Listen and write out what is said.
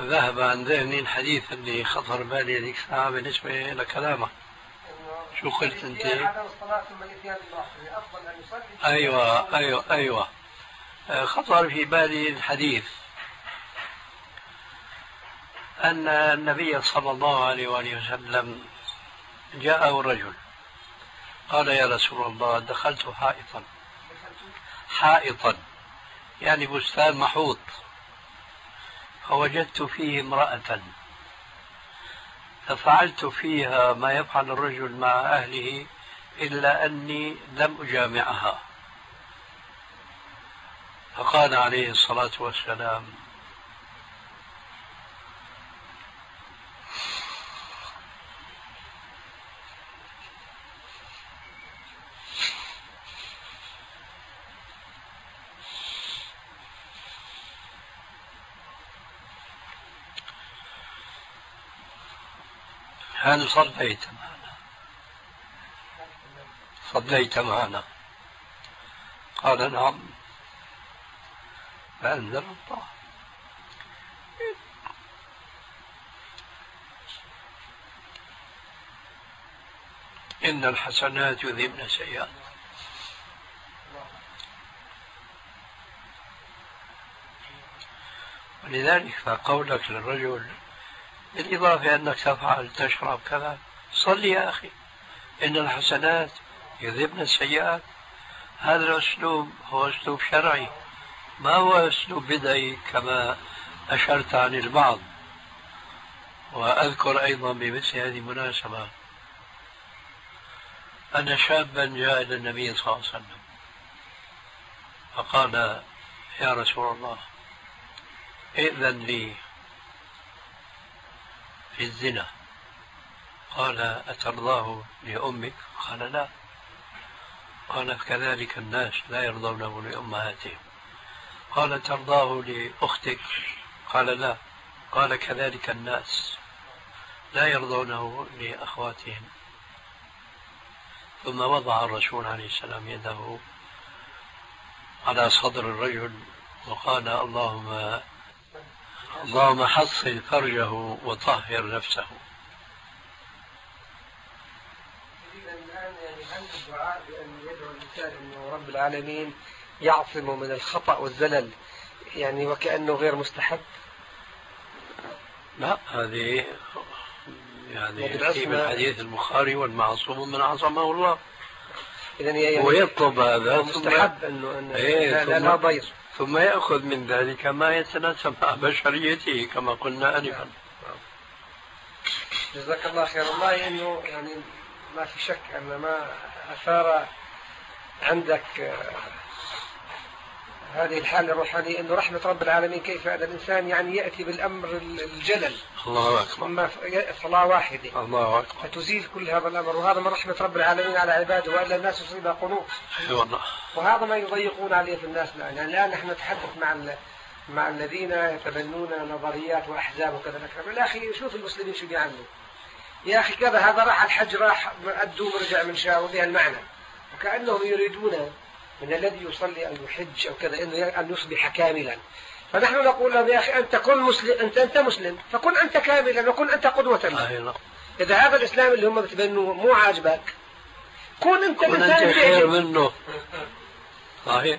ذهب عن ذهني الحديث اللي خطر بالي هذيك الساعة بالنسبة لكلامك شو قلت أنت؟ أيوة أيوة أيوة. خطر في بالي الحديث أن النبي صلى الله عليه وآله وسلم جاءه رجل قال يا رسول الله دخلت حائطا. حائطا. يعني بستان محوط. فوجدت فيه امرأة. ففعلت فيها ما يفعل الرجل مع أهله إلا أني لم أجامعها. فقال عليه الصلاة والسلام هل صليت معنا صليت معنا. قال نعم. فأنزل الله. إن الحسنات يذهبن السيئات. ولذلك فقولك للرجل بالإضافة أنك تفعل تشرب كذا. صل يا أخي. إن الحسنات يذهبن السيئات. هذا الأسلوب هو أسلوب شرعي ما هو أسلوب بدعي كما أشرت عن البعض. وأذكر أيضا بمثل هذه المناسبة أن شابا جاء إلى النبي صلى الله عليه وسلم فقال يا رسول الله ائذن لي. في الزنا. قال أترضاه لأمك؟ قال لا. قال كذلك الناس لا يرضونه لأمهاتهم. قال ترضاه لأختك؟ قال لا. قال كذلك الناس لا يرضونه لأخواتهم. ثم وضع الرسول عليه السلام يده على صدر الرجل وقال اللهم اللهم حصن فرجه وطهر نفسه. يعني هل الدعاء بأن يدعو الإنسان أنه رب العالمين يعصمه من الخطأ والزلل يعني وكأنه غير مستحب؟ لا هذه يعني في من حديث البخاري والمعصوم من عصمه الله. إذا يعني ويطلب هذا مستحب انه انه إيه لا, لا ضير. ثم يأخذ من ذلك ما يتناسب مع بشريته كما قلنا آنفا جزاك الله خير. والله إنه يعني ما في شك أن ما أثار عندك هذه الحالة الروحانية أنه رحمة رب العالمين كيف أن الإنسان يعني يأتي بالأمر الجلل. الله أكبر. أما صلاة واحدة. الله أكبر. فتزيل كل هذا الأمر. وهذا من رحمة رب العالمين على عباده وإلا الناس يصيبها قنوط. أي والله. وهذا ما يضيقون عليه في الناس الآن. يعني الآن نحن نتحدث مع مع الذين يتبنون نظريات وأحزاب وكذا نكذا يا أخي شوف المسلمين شو بيعملوا. يا أخي كذا هذا راح الحج راح أدوا ورجع من شاء وبها المعنى. وكأنهم يريدون من الذي يصلي أو يحج أو كذا إنه أن يصبح كاملا. فنحن نقول له يا أخي أنت كن مسلم أنت أنت مسلم فكن أنت كاملا وكن أنت قدوة له. إذا هذا الإسلام اللي هم بتبنوه مو عاجبك كن أنت كن أنت خير منه. صحيح.